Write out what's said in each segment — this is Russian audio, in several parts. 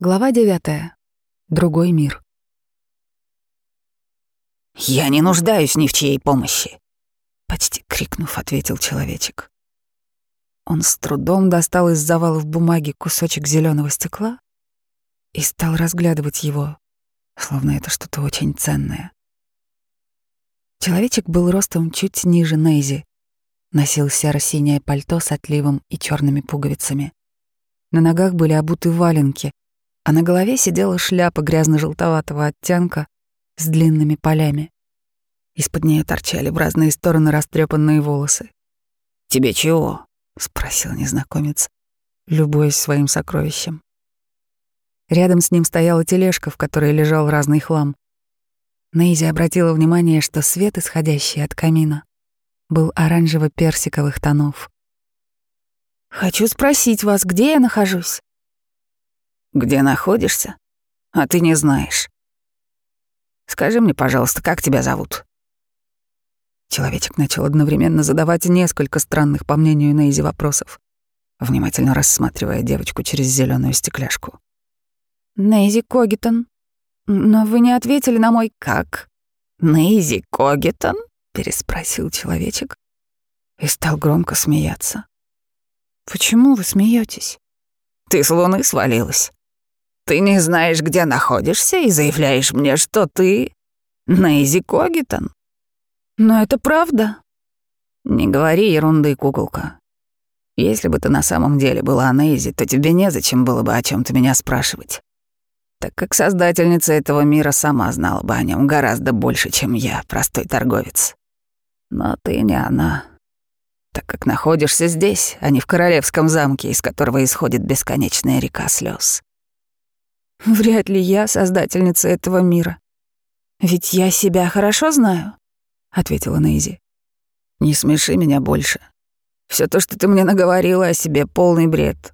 Глава девятая. Другой мир. «Я не нуждаюсь ни в чьей помощи!» Почти крикнув, ответил человечек. Он с трудом достал из завалов бумаги кусочек зеленого стекла и стал разглядывать его, словно это что-то очень ценное. Человечек был ростом чуть ниже Нейзи, носил серо-синее пальто с отливом и черными пуговицами. На ногах были обуты валенки, а на голове сидела шляпа грязно-желтоватого оттенка с длинными полями. Из-под нее торчали в разные стороны растрепанные волосы. «Тебе чего?» — спросил незнакомец, любуясь своим сокровищем. Рядом с ним стояла тележка, в которой лежал разный хлам. Нейзи обратила внимание, что свет, исходящий от камина, был оранжево-персиковых тонов. «Хочу спросить вас, где я нахожусь?» Где находишься? А ты не знаешь. Скажи мне, пожалуйста, как тебя зовут?» Человечек начал одновременно задавать несколько странных, по мнению Нейзи, вопросов, внимательно рассматривая девочку через зеленую стекляшку. «Нейзи Когитон. Но вы не ответили на мой «как». «Нейзи Когитон?» — переспросил человечек и стал громко смеяться. «Почему вы смеетесь? «Ты с луны свалилась?» Ты не знаешь, где находишься, и заявляешь мне, что ты Нейзи Когитон. Но это правда. Не говори ерунды, куколка. Если бы ты на самом деле была Нейзи, то тебе незачем было бы о чем то меня спрашивать. Так как создательница этого мира сама знала бы о нем гораздо больше, чем я, простой торговец. Но ты не она, так как находишься здесь, а не в королевском замке, из которого исходит бесконечная река слез. Вряд ли я создательница этого мира. Ведь я себя хорошо знаю, ответила Нейзи. Не смеши меня больше. Все то, что ты мне наговорила о себе, полный бред.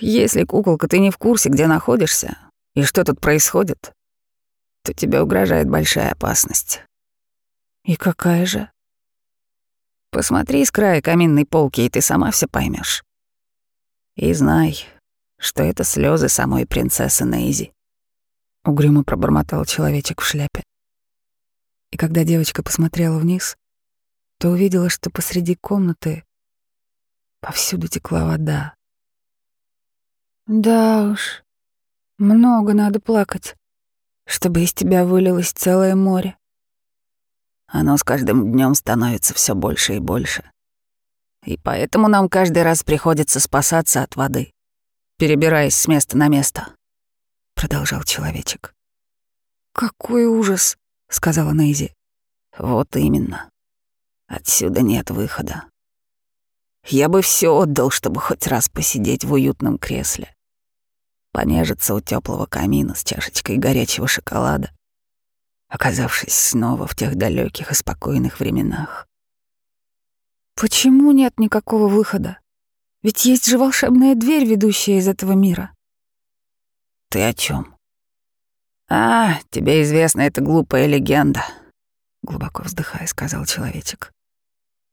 Если, куколка, ты не в курсе, где находишься и что тут происходит, то тебе угрожает большая опасность. И какая же? Посмотри с края каминной полки, и ты сама все поймешь. И знай, что это слезы самой принцессы Нейзи. Угрюмо пробормотал человечек в шляпе. И когда девочка посмотрела вниз, то увидела, что посреди комнаты повсюду текла вода. Да уж, много надо плакать, чтобы из тебя вылилось целое море. Оно с каждым днем становится все больше и больше. И поэтому нам каждый раз приходится спасаться от воды перебираясь с места на место», — продолжал человечек. «Какой ужас», — сказала Нейзи. «Вот именно. Отсюда нет выхода. Я бы все отдал, чтобы хоть раз посидеть в уютном кресле, понежиться у теплого камина с чашечкой горячего шоколада, оказавшись снова в тех далеких и спокойных временах. Почему нет никакого выхода? Ведь есть же волшебная дверь, ведущая из этого мира. Ты о чем? А, тебе известна эта глупая легенда, глубоко вздыхая, сказал человечек.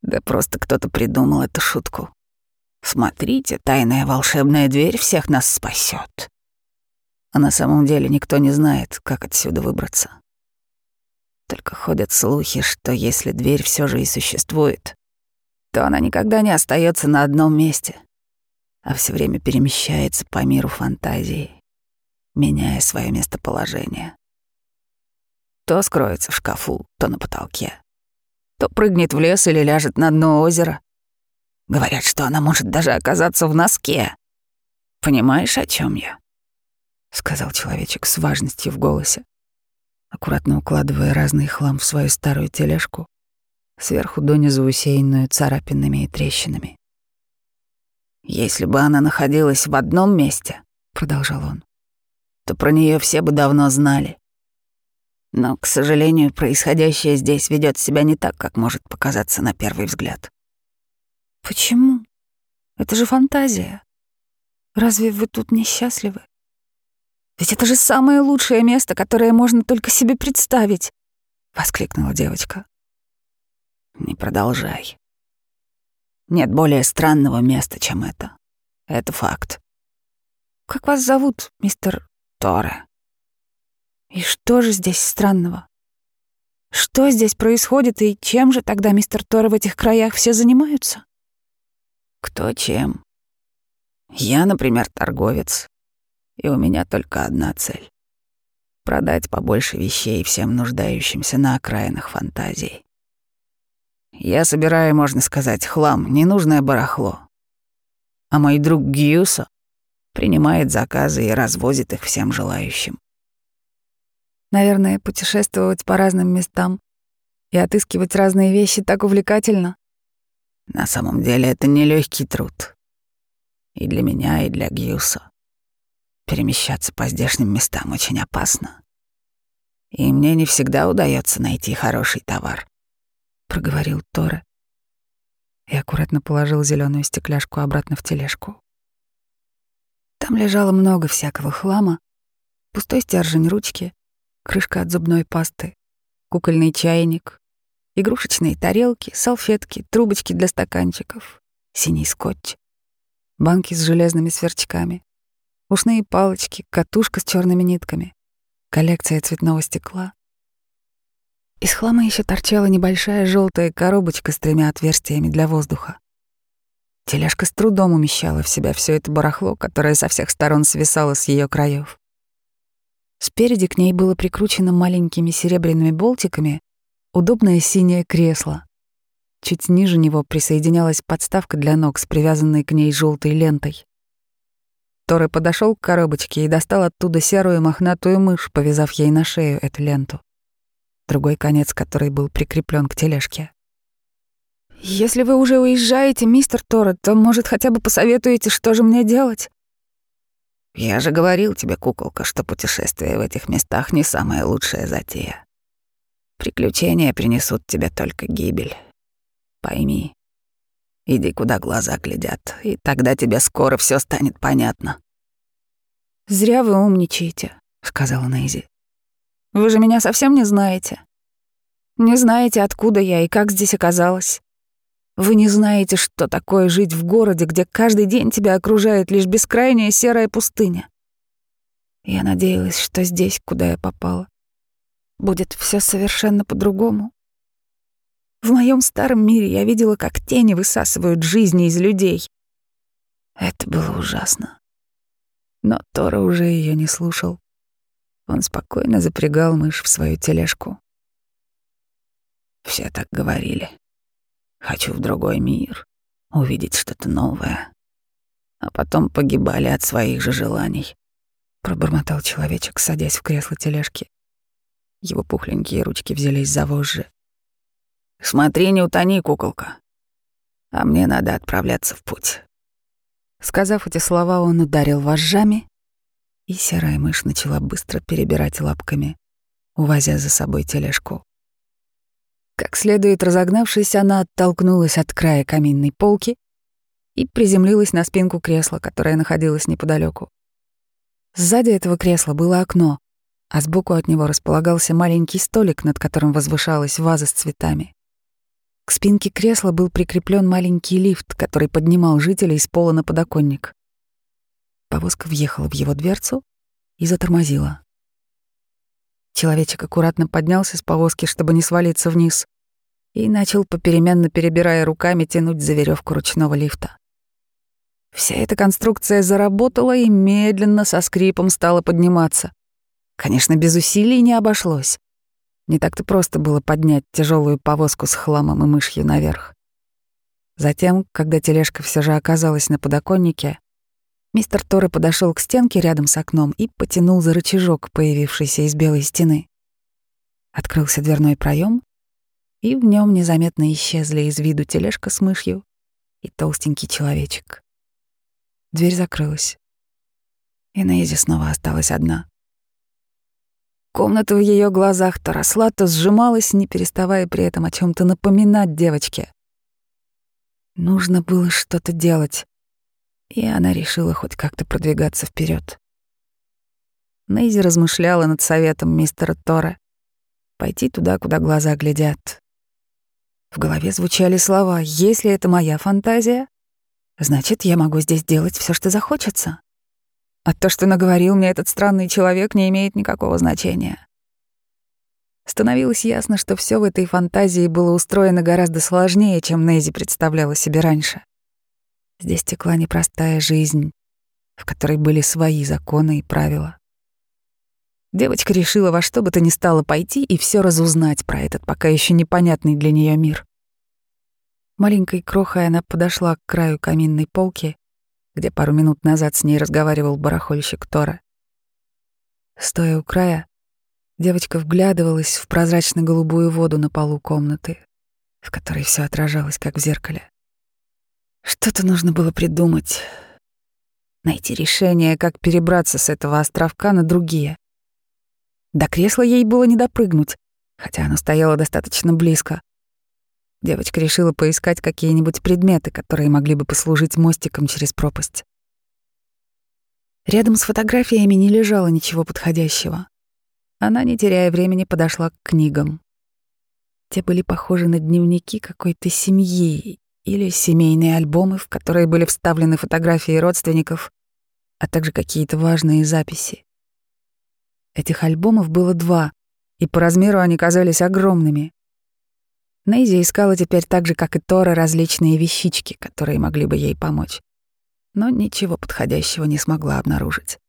Да просто кто-то придумал эту шутку. Смотрите, тайная волшебная дверь всех нас спасет. А на самом деле никто не знает, как отсюда выбраться. Только ходят слухи, что если дверь все же и существует, то она никогда не остается на одном месте, а все время перемещается по миру фантазии, меняя свое местоположение. То скроется в шкафу, то на потолке, то прыгнет в лес или ляжет на дно озера. Говорят, что она может даже оказаться в носке. Понимаешь, о чем я? сказал человечек с важностью в голосе, аккуратно укладывая разный хлам в свою старую тележку сверху донизу усеянную царапинами и трещинами. «Если бы она находилась в одном месте», — продолжал он, «то про нее все бы давно знали. Но, к сожалению, происходящее здесь ведет себя не так, как может показаться на первый взгляд». «Почему? Это же фантазия. Разве вы тут несчастливы? Ведь это же самое лучшее место, которое можно только себе представить», — воскликнула девочка. Не продолжай. Нет более странного места, чем это. Это факт. Как вас зовут, мистер Торе. И что же здесь странного? Что здесь происходит и чем же тогда, мистер Торе, в этих краях все занимаются? Кто чем? Я, например, торговец, и у меня только одна цель — продать побольше вещей всем нуждающимся на окраинах фантазий. Я собираю, можно сказать, хлам, ненужное барахло. А мой друг Гиюсо принимает заказы и развозит их всем желающим. Наверное, путешествовать по разным местам и отыскивать разные вещи так увлекательно. На самом деле это нелегкий труд. И для меня, и для Гиюсо. Перемещаться по здешним местам очень опасно. И мне не всегда удается найти хороший товар проговорил Торе и аккуратно положил зеленую стекляшку обратно в тележку. Там лежало много всякого хлама, пустой стержень ручки, крышка от зубной пасты, кукольный чайник, игрушечные тарелки, салфетки, трубочки для стаканчиков, синий скотч, банки с железными сверчками, ушные палочки, катушка с черными нитками, коллекция цветного стекла, из хлама еще торчала небольшая желтая коробочка с тремя отверстиями для воздуха. Тележка с трудом умещала в себя все это барахло, которое со всех сторон свисало с ее краев. Спереди к ней было прикручено маленькими серебряными болтиками удобное синее кресло. Чуть ниже него присоединялась подставка для ног с привязанной к ней желтой лентой. Торы подошел к коробочке и достал оттуда серую мохнатую мышь, повязав ей на шею эту ленту другой конец которой был прикреплен к тележке. «Если вы уже уезжаете, мистер Торрет, то, может, хотя бы посоветуете, что же мне делать?» «Я же говорил тебе, куколка, что путешествие в этих местах не самая лучшая затея. Приключения принесут тебе только гибель. Пойми. Иди, куда глаза глядят, и тогда тебе скоро все станет понятно». «Зря вы умничаете», — сказала Нейзи. Вы же меня совсем не знаете. Не знаете, откуда я и как здесь оказалась. Вы не знаете, что такое жить в городе, где каждый день тебя окружает лишь бескрайняя серая пустыня. Я надеялась, что здесь, куда я попала, будет все совершенно по-другому. В моем старом мире я видела, как тени высасывают жизни из людей. Это было ужасно. Но Тора уже ее не слушал. Он спокойно запрягал мышь в свою тележку. Все так говорили. Хочу в другой мир, увидеть что-то новое. А потом погибали от своих же желаний. Пробормотал человечек, садясь в кресло тележки. Его пухленькие ручки взялись за вожжи. «Смотри, не утони, куколка. А мне надо отправляться в путь». Сказав эти слова, он ударил вожжами, и серая мышь начала быстро перебирать лапками, увозя за собой тележку. Как следует разогнавшись, она оттолкнулась от края каминной полки и приземлилась на спинку кресла, которое находилось неподалеку. Сзади этого кресла было окно, а сбоку от него располагался маленький столик, над которым возвышалась ваза с цветами. К спинке кресла был прикреплен маленький лифт, который поднимал жителей с пола на подоконник. Повозка въехала в его дверцу и затормозила. Человечек аккуратно поднялся с повозки, чтобы не свалиться вниз, и начал попеременно, перебирая руками, тянуть за веревку ручного лифта. Вся эта конструкция заработала и медленно со скрипом стала подниматься. Конечно, без усилий не обошлось. Не так-то просто было поднять тяжелую повозку с хламом и мышью наверх. Затем, когда тележка все же оказалась на подоконнике, Мистер Торре подошел к стенке рядом с окном и потянул за рычажок, появившийся из белой стены. Открылся дверной проем, и в нем незаметно исчезли из виду тележка с мышью и толстенький человечек. Дверь закрылась. И Нейзи снова осталась одна. Комната в ее глазах то росла, то сжималась, не переставая при этом о чем то напоминать девочке. Нужно было что-то делать и она решила хоть как-то продвигаться вперед. Нейзи размышляла над советом мистера Тора пойти туда, куда глаза глядят. В голове звучали слова «Если это моя фантазия, значит, я могу здесь делать все, что захочется». А то, что наговорил мне этот странный человек, не имеет никакого значения. Становилось ясно, что все в этой фантазии было устроено гораздо сложнее, чем Нейзи представляла себе раньше. Здесь текла непростая жизнь, в которой были свои законы и правила. Девочка решила во что бы то ни стало пойти и все разузнать про этот пока еще непонятный для нее мир. Маленькой крохой она подошла к краю каминной полки, где пару минут назад с ней разговаривал барахольщик Тора. Стоя у края, девочка вглядывалась в прозрачно-голубую воду на полу комнаты, в которой все отражалось, как в зеркале. Что-то нужно было придумать, найти решение, как перебраться с этого островка на другие. До кресла ей было не допрыгнуть, хотя оно стояло достаточно близко. Девочка решила поискать какие-нибудь предметы, которые могли бы послужить мостиком через пропасть. Рядом с фотографиями не лежало ничего подходящего. Она, не теряя времени, подошла к книгам. Те были похожи на дневники какой-то семьи или семейные альбомы, в которые были вставлены фотографии родственников, а также какие-то важные записи. Этих альбомов было два, и по размеру они казались огромными. Нейзи искала теперь так же, как и Тора, различные вещички, которые могли бы ей помочь. Но ничего подходящего не смогла обнаружить.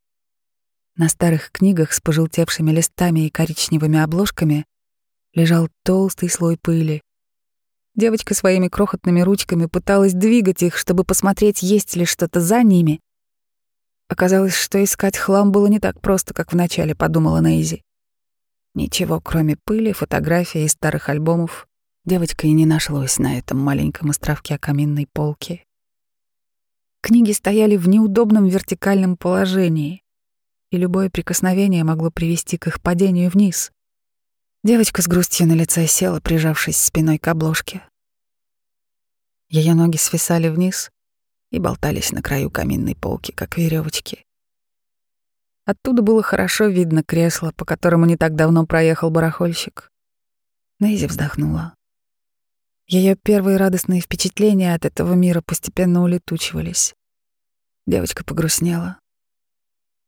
На старых книгах с пожелтевшими листами и коричневыми обложками лежал толстый слой пыли. Девочка своими крохотными ручками пыталась двигать их, чтобы посмотреть, есть ли что-то за ними. Оказалось, что искать хлам было не так просто, как вначале подумала Нейзи. Ничего, кроме пыли, фотографий и старых альбомов, Девочка и не нашлось на этом маленьком островке каминной полки. Книги стояли в неудобном вертикальном положении, и любое прикосновение могло привести к их падению вниз. Девочка с грустью на лице села, прижавшись спиной к обложке. Ее ноги свисали вниз и болтались на краю каминной полки, как веревочки. Оттуда было хорошо видно кресло, по которому не так давно проехал барахольщик. Нейзи вздохнула. Ее первые радостные впечатления от этого мира постепенно улетучивались. Девочка погрустнела.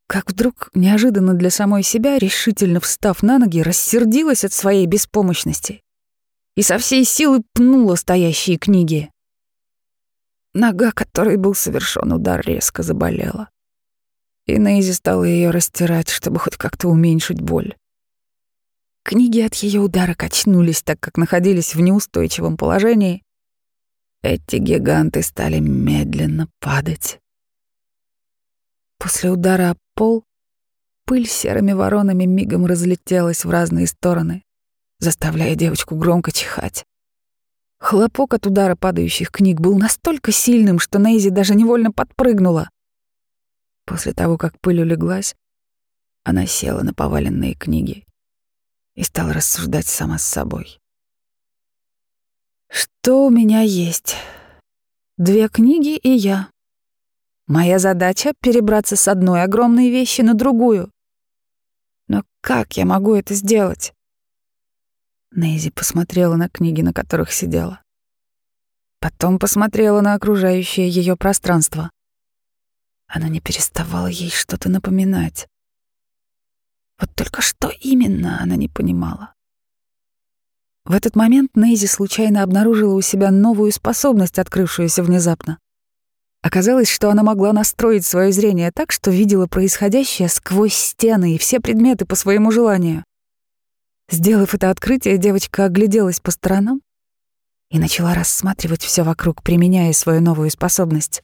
Как вдруг, неожиданно для самой себя, решительно встав на ноги, рассердилась от своей беспомощности и со всей силы пнула стоящие книги. Нога, которой был совершен удар, резко заболела. И Нейзи стала ее растирать, чтобы хоть как-то уменьшить боль. Книги от ее удара качнулись, так как находились в неустойчивом положении. Эти гиганты стали медленно падать. После удара пол пыль серыми воронами мигом разлетелась в разные стороны, заставляя девочку громко чихать. Хлопок от удара падающих книг был настолько сильным, что Нейзи даже невольно подпрыгнула. После того, как пыль улеглась, она села на поваленные книги и стал рассуждать сама с собой. Что у меня есть? Две книги и я. Моя задача — перебраться с одной огромной вещи на другую. Но как я могу это сделать? Нейзи посмотрела на книги, на которых сидела. Потом посмотрела на окружающее ее пространство. Она не переставала ей что-то напоминать. Вот только что именно она не понимала. В этот момент Нейзи случайно обнаружила у себя новую способность, открывшуюся внезапно. Оказалось, что она могла настроить свое зрение так, что видела происходящее сквозь стены и все предметы по своему желанию. Сделав это открытие, девочка огляделась по сторонам и начала рассматривать все вокруг, применяя свою новую способность.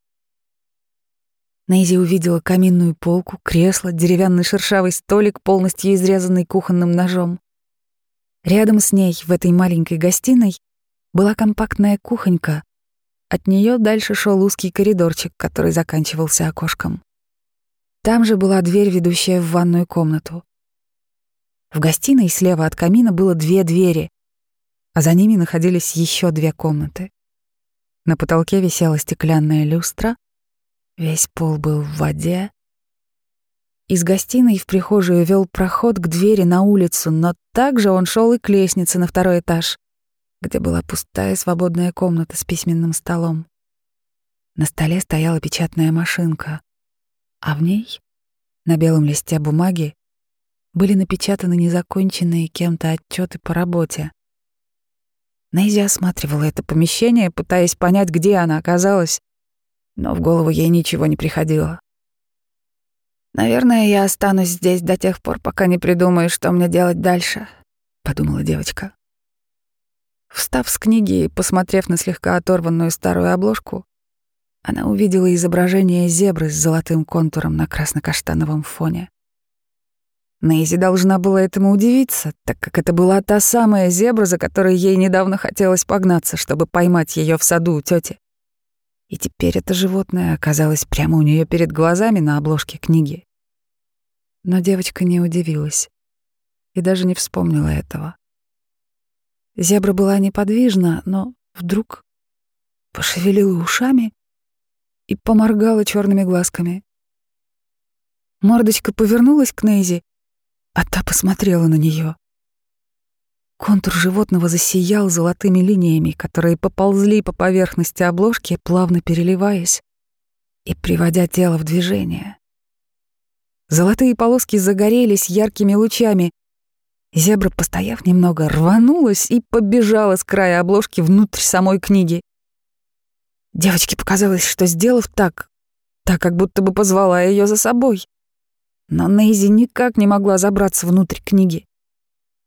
Нейзи увидела каминную полку, кресло, деревянный шершавый столик, полностью изрезанный кухонным ножом. Рядом с ней, в этой маленькой гостиной, была компактная кухонька. От нее дальше шел узкий коридорчик, который заканчивался окошком. Там же была дверь, ведущая в ванную комнату. В гостиной слева от камина было две двери, а за ними находились еще две комнаты. На потолке висела стеклянная люстра, Весь пол был в воде. Из гостиной в прихожую вел проход к двери на улицу, но также он шел и к лестнице на второй этаж, где была пустая свободная комната с письменным столом. На столе стояла печатная машинка, а в ней На белом листе бумаги были напечатаны незаконченные кем-то отчеты по работе. Нейзи осматривала это помещение, пытаясь понять, где она оказалась, но в голову ей ничего не приходило. «Наверное, я останусь здесь до тех пор, пока не придумаю, что мне делать дальше», — подумала девочка. Встав с книги и посмотрев на слегка оторванную старую обложку, она увидела изображение зебры с золотым контуром на красно-каштановом фоне. Нейзи должна была этому удивиться, так как это была та самая зебра, за которой ей недавно хотелось погнаться, чтобы поймать ее в саду у тети. И теперь это животное оказалось прямо у нее перед глазами на обложке книги. Но девочка не удивилась и даже не вспомнила этого. Зебра была неподвижна, но вдруг пошевелила ушами и поморгала черными глазками. Мордочка повернулась к Нейзи, а та посмотрела на нее. Контур животного засиял золотыми линиями, которые поползли по поверхности обложки, плавно переливаясь и приводя тело в движение. Золотые полоски загорелись яркими лучами. Зебра, постояв немного, рванулась и побежала с края обложки внутрь самой книги. Девочке показалось, что, сделав так, так как будто бы позвала ее за собой. Но Нейзи никак не могла забраться внутрь книги.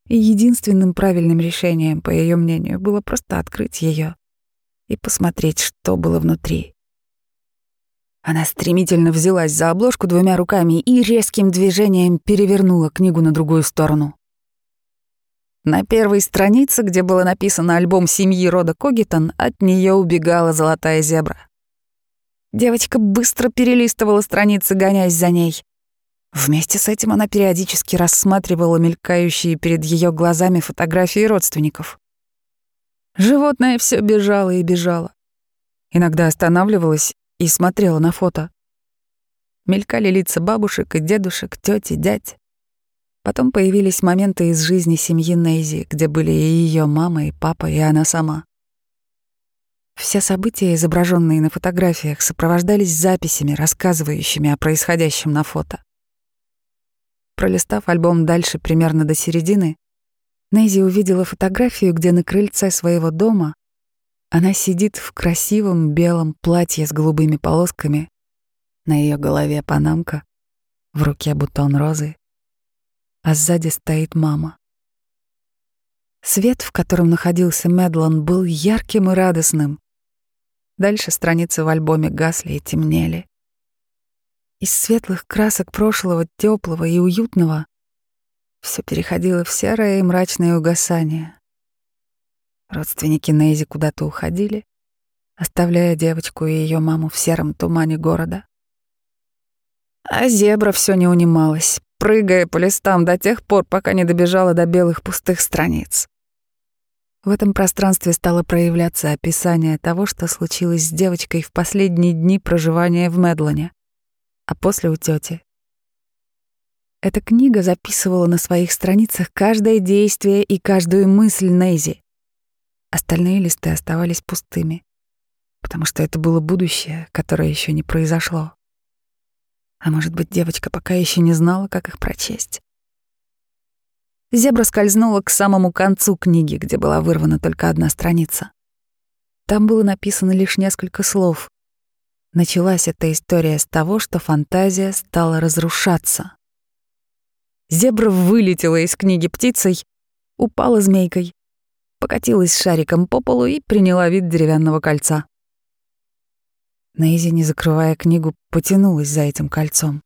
И единственным правильным решением, по ее мнению, было просто открыть ее и посмотреть, что было внутри. Она стремительно взялась за обложку двумя руками и резким движением перевернула книгу на другую сторону. На первой странице, где было написано альбом семьи рода Когитон, от нее убегала золотая зебра. Девочка быстро перелистывала страницы, гоняясь за ней. Вместе с этим она периодически рассматривала мелькающие перед ее глазами фотографии родственников. Животное все бежало и бежало. Иногда останавливалась и смотрела на фото. Мелькали лица бабушек и дедушек, тети, дядь. Потом появились моменты из жизни семьи Нейзи, где были и ее мама, и папа, и она сама. Все события, изображенные на фотографиях, сопровождались записями, рассказывающими о происходящем на фото. Пролистав альбом дальше примерно до середины, Нейзи увидела фотографию, где на крыльце своего дома она сидит в красивом белом платье с голубыми полосками, на ее голове панамка, в руке бутон розы, а сзади стоит мама. Свет, в котором находился Медлон, был ярким и радостным. Дальше страницы в альбоме гасли и темнели. Из светлых красок прошлого, теплого и уютного все переходило в серое и мрачное угасание. Родственники Нейзи куда-то уходили, оставляя девочку и ее маму в сером тумане города. А зебра все не унималась, прыгая по листам до тех пор, пока не добежала до белых пустых страниц. В этом пространстве стало проявляться описание того, что случилось с девочкой в последние дни проживания в Медлоне а после у тети. Эта книга записывала на своих страницах каждое действие и каждую мысль Нейзи. Остальные листы оставались пустыми, потому что это было будущее, которое еще не произошло. А может быть, девочка пока еще не знала, как их прочесть. Зебра скользнула к самому концу книги, где была вырвана только одна страница. Там было написано лишь несколько слов, Началась эта история с того, что фантазия стала разрушаться. Зебра вылетела из книги птицей, упала змейкой, покатилась шариком по полу и приняла вид деревянного кольца. Нейзи, не закрывая книгу, потянулась за этим кольцом.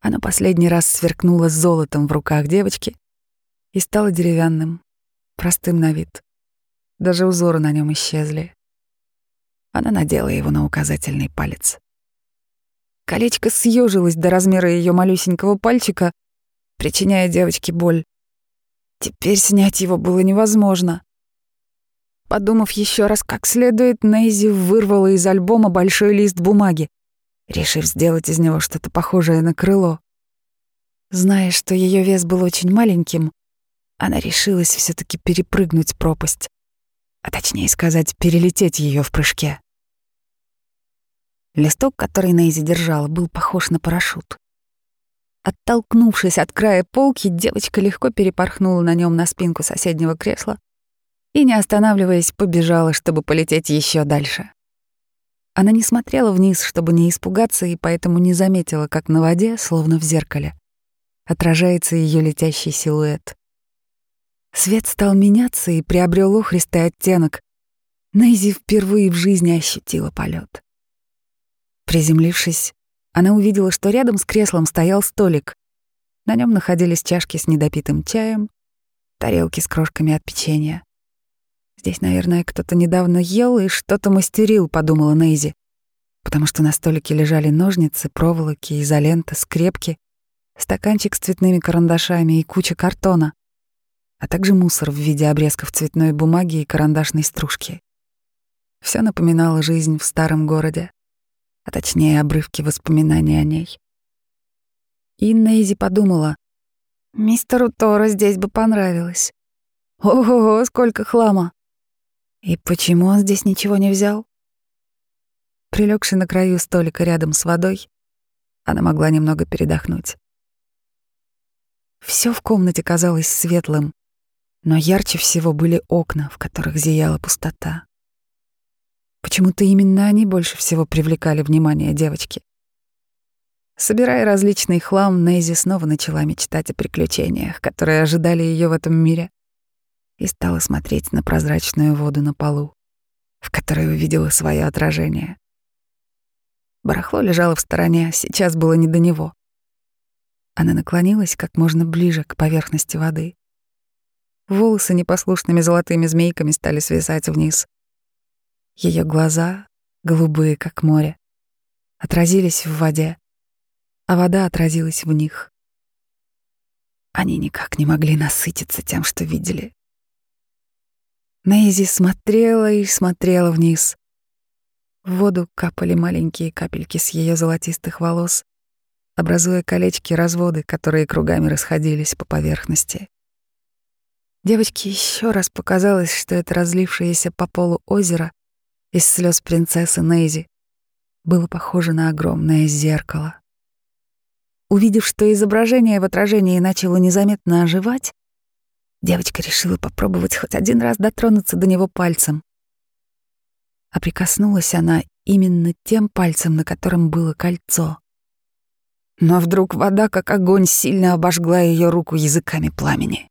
Оно последний раз сверкнуло золотом в руках девочки и стало деревянным, простым на вид. Даже узоры на нем исчезли. Она надела его на указательный палец. Колечко съежилось до размера ее малюсенького пальчика, причиняя девочке боль. Теперь снять его было невозможно. Подумав еще раз как следует, Нейзи вырвала из альбома большой лист бумаги, решив сделать из него что-то похожее на крыло. Зная, что ее вес был очень маленьким, она решилась все таки перепрыгнуть пропасть, а точнее сказать, перелететь ее в прыжке. Листок, который Нейзи держала, был похож на парашют. Оттолкнувшись от края полки, девочка легко перепорхнула на нем на спинку соседнего кресла и, не останавливаясь, побежала, чтобы полететь еще дальше. Она не смотрела вниз, чтобы не испугаться, и поэтому не заметила, как на воде, словно в зеркале, отражается ее летящий силуэт. Свет стал меняться и приобрел охристый оттенок. Нейзи впервые в жизни ощутила полет. Приземлившись, она увидела, что рядом с креслом стоял столик. На нем находились чашки с недопитым чаем, тарелки с крошками от печенья. Здесь, наверное, кто-то недавно ел и что-то мастерил, подумала Нейзи, потому что на столике лежали ножницы, проволоки, изолента, скрепки, стаканчик с цветными карандашами и куча картона, а также мусор в виде обрезков цветной бумаги и карандашной стружки. Все напоминало жизнь в старом городе а точнее обрывки воспоминаний о ней. И Нейзи подумала, мистеру Торо здесь бы понравилось. Ого, сколько хлама! И почему он здесь ничего не взял? Прилегши на краю столика рядом с водой, она могла немного передохнуть. Все в комнате казалось светлым, но ярче всего были окна, в которых зияла пустота. Почему-то именно они больше всего привлекали внимание девочки. Собирая различный хлам, Нейзи снова начала мечтать о приключениях, которые ожидали ее в этом мире, и стала смотреть на прозрачную воду на полу, в которой увидела свое отражение. Барахло лежало в стороне, сейчас было не до него. Она наклонилась как можно ближе к поверхности воды. Волосы непослушными золотыми змейками стали свисать вниз. Ее глаза, голубые, как море, отразились в воде, а вода отразилась в них. Они никак не могли насытиться тем, что видели. Нейзи смотрела и смотрела вниз. В воду капали маленькие капельки с ее золотистых волос, образуя колечки-разводы, которые кругами расходились по поверхности. Девочке еще раз показалось, что это разлившееся по полу озеро из слез принцессы Нейзи было похоже на огромное зеркало. Увидев, что изображение в отражении начало незаметно оживать, девочка решила попробовать хоть один раз дотронуться до него пальцем. А прикоснулась она именно тем пальцем, на котором было кольцо. Но вдруг вода, как огонь, сильно обожгла ее руку языками пламени.